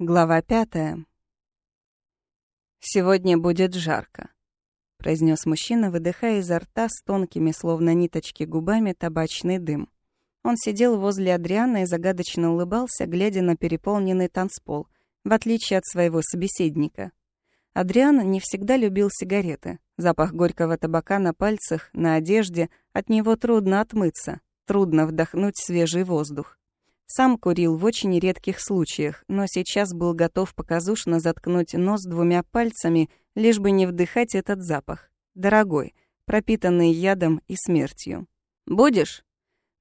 Глава пятая. «Сегодня будет жарко», — произнес мужчина, выдыхая изо рта с тонкими, словно ниточки губами, табачный дым. Он сидел возле Адриана и загадочно улыбался, глядя на переполненный танцпол, в отличие от своего собеседника. Адриан не всегда любил сигареты. Запах горького табака на пальцах, на одежде, от него трудно отмыться, трудно вдохнуть свежий воздух. Сам курил в очень редких случаях, но сейчас был готов показушно заткнуть нос двумя пальцами, лишь бы не вдыхать этот запах. Дорогой, пропитанный ядом и смертью. «Будешь?»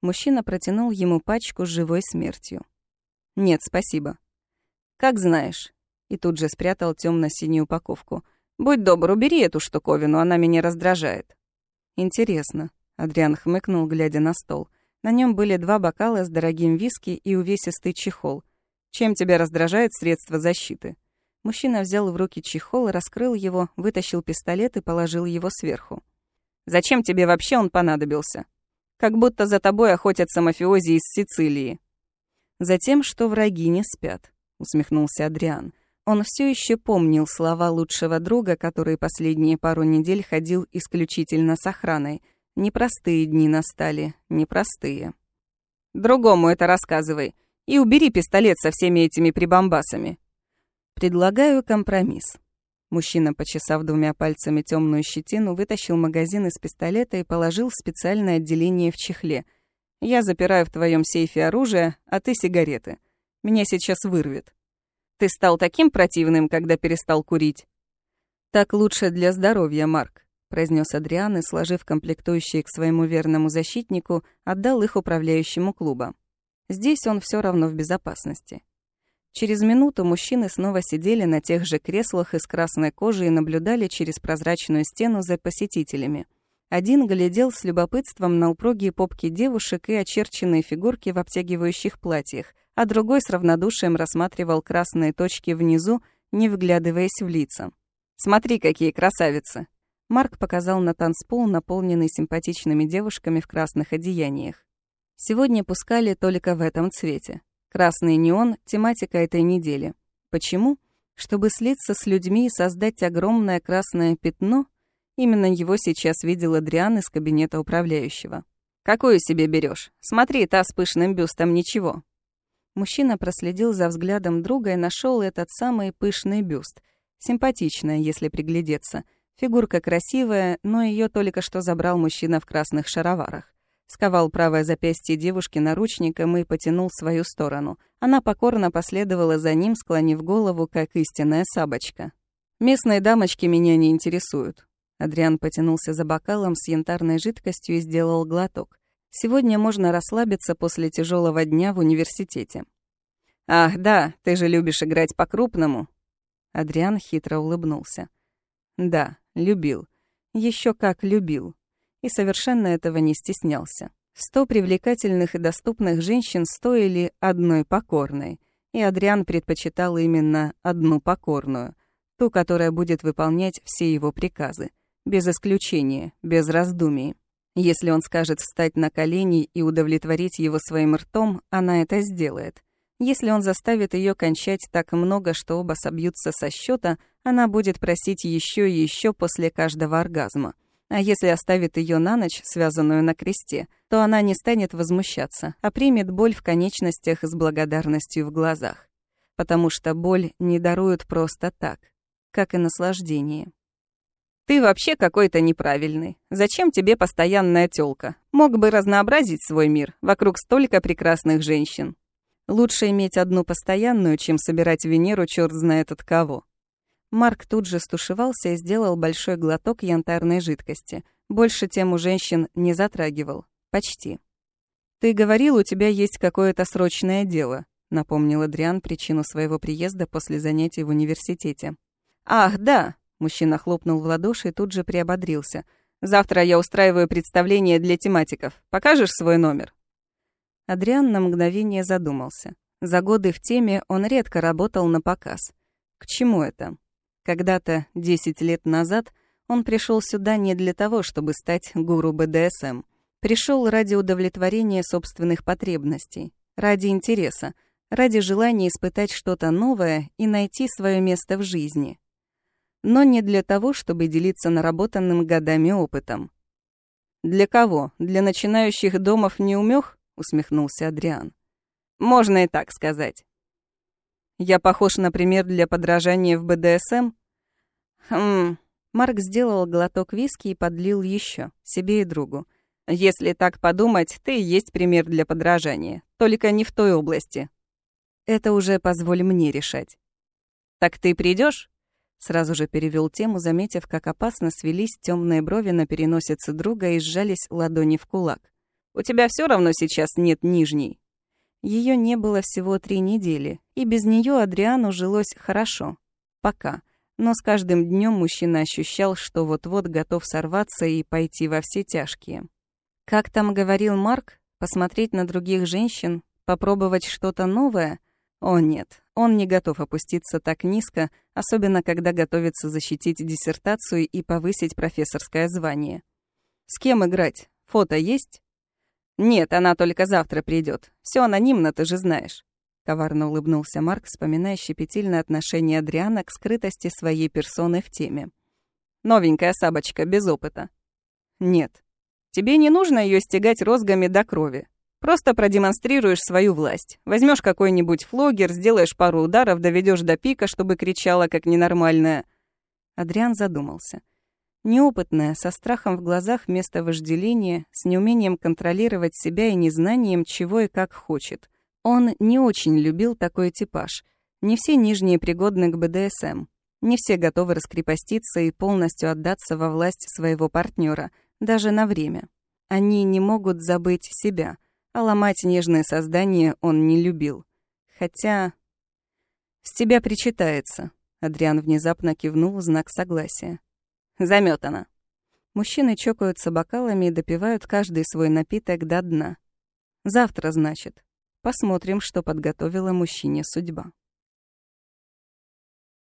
Мужчина протянул ему пачку с живой смертью. «Нет, спасибо». «Как знаешь». И тут же спрятал темно синюю упаковку. «Будь добр, убери эту штуковину, она меня раздражает». «Интересно», — Адриан хмыкнул, глядя на стол. На нем были два бокала с дорогим виски и увесистый чехол. Чем тебя раздражает средство защиты? Мужчина взял в руки чехол, раскрыл его, вытащил пистолет и положил его сверху. «Зачем тебе вообще он понадобился? Как будто за тобой охотятся мафиози из Сицилии». «Затем, что враги не спят», — усмехнулся Адриан. Он все еще помнил слова лучшего друга, который последние пару недель ходил исключительно с охраной — Непростые дни настали, непростые. Другому это рассказывай. И убери пистолет со всеми этими прибамбасами. Предлагаю компромисс. Мужчина, почесав двумя пальцами темную щетину, вытащил магазин из пистолета и положил в специальное отделение в чехле. «Я запираю в твоем сейфе оружие, а ты сигареты. Меня сейчас вырвет. Ты стал таким противным, когда перестал курить?» «Так лучше для здоровья, Марк произнес Адриан и, сложив комплектующие к своему верному защитнику, отдал их управляющему клуба. Здесь он все равно в безопасности. Через минуту мужчины снова сидели на тех же креслах из красной кожи и наблюдали через прозрачную стену за посетителями. Один глядел с любопытством на упругие попки девушек и очерченные фигурки в обтягивающих платьях, а другой с равнодушием рассматривал красные точки внизу, не вглядываясь в лица. «Смотри, какие красавицы!» Марк показал на танцпол, наполненный симпатичными девушками в красных одеяниях. Сегодня пускали только в этом цвете. Красный неон — тематика этой недели. Почему? Чтобы слиться с людьми и создать огромное красное пятно, именно его сейчас видел Адриан из кабинета управляющего. «Какую себе берешь? Смотри, та с пышным бюстом ничего». Мужчина проследил за взглядом друга и нашел этот самый пышный бюст. Симпатичная, если приглядеться — Фигурка красивая, но ее только что забрал мужчина в красных шароварах. Сковал правое запястье девушки наручником и потянул в свою сторону. Она покорно последовала за ним, склонив голову, как истинная сабочка. «Местные дамочки меня не интересуют». Адриан потянулся за бокалом с янтарной жидкостью и сделал глоток. «Сегодня можно расслабиться после тяжелого дня в университете». «Ах, да, ты же любишь играть по-крупному». Адриан хитро улыбнулся. «Да, Любил. Еще как любил. И совершенно этого не стеснялся. Сто привлекательных и доступных женщин стоили одной покорной. И Адриан предпочитал именно одну покорную. Ту, которая будет выполнять все его приказы. Без исключения, без раздумий. Если он скажет встать на колени и удовлетворить его своим ртом, она это сделает. Если он заставит ее кончать так много, что оба собьются со счета, она будет просить еще и еще после каждого оргазма. А если оставит ее на ночь, связанную на кресте, то она не станет возмущаться, а примет боль в конечностях с благодарностью в глазах. Потому что боль не даруют просто так, как и наслаждение. «Ты вообще какой-то неправильный. Зачем тебе постоянная тёлка? Мог бы разнообразить свой мир, вокруг столько прекрасных женщин». Лучше иметь одну постоянную, чем собирать Венеру черт знает от кого. Марк тут же стушевался и сделал большой глоток янтарной жидкости. Больше тему женщин не затрагивал. Почти. «Ты говорил, у тебя есть какое-то срочное дело», — напомнил Адриан причину своего приезда после занятий в университете. «Ах, да!» — мужчина хлопнул в ладоши и тут же приободрился. «Завтра я устраиваю представление для тематиков. Покажешь свой номер?» Адриан на мгновение задумался. За годы в теме он редко работал на показ. К чему это? Когда-то, 10 лет назад, он пришел сюда не для того, чтобы стать гуру БДСМ. Пришел ради удовлетворения собственных потребностей, ради интереса, ради желания испытать что-то новое и найти свое место в жизни. Но не для того, чтобы делиться наработанным годами опытом. «Для кого? Для начинающих домов неумех?» — усмехнулся Адриан. «Можно и так сказать. Я похож, например, для подражания в БДСМ?» «Хм...» Марк сделал глоток виски и подлил еще себе и другу. «Если так подумать, ты есть пример для подражания, только не в той области. Это уже позволь мне решать». «Так ты придешь? Сразу же перевел тему, заметив, как опасно свелись темные брови на переносице друга и сжались ладони в кулак. «У тебя все равно сейчас нет нижней». Ее не было всего три недели, и без нее Адриану жилось хорошо. Пока. Но с каждым днем мужчина ощущал, что вот-вот готов сорваться и пойти во все тяжкие. Как там говорил Марк, посмотреть на других женщин, попробовать что-то новое? О нет, он не готов опуститься так низко, особенно когда готовится защитить диссертацию и повысить профессорское звание. С кем играть? Фото есть? Нет, она только завтра придет. Все анонимно, ты же знаешь. Коварно улыбнулся Марк, вспоминая щепетильное отношение Адриана к скрытости своей персоны в теме. Новенькая сабочка, без опыта. Нет. Тебе не нужно ее стегать розгами до крови. Просто продемонстрируешь свою власть. Возьмешь какой-нибудь флогер, сделаешь пару ударов, доведешь до пика, чтобы кричала как ненормальная. Адриан задумался. Неопытная, со страхом в глазах вместо вожделения, с неумением контролировать себя и незнанием, чего и как хочет. Он не очень любил такой типаж. Не все нижние пригодны к БДСМ. Не все готовы раскрепоститься и полностью отдаться во власть своего партнера, даже на время. Они не могут забыть себя — а ломать нежное создание он не любил. Хотя... «С тебя причитается», — Адриан внезапно кивнул в знак согласия. Заметано. Мужчины чокаются бокалами и допивают каждый свой напиток до дна. Завтра, значит. Посмотрим, что подготовила мужчине судьба.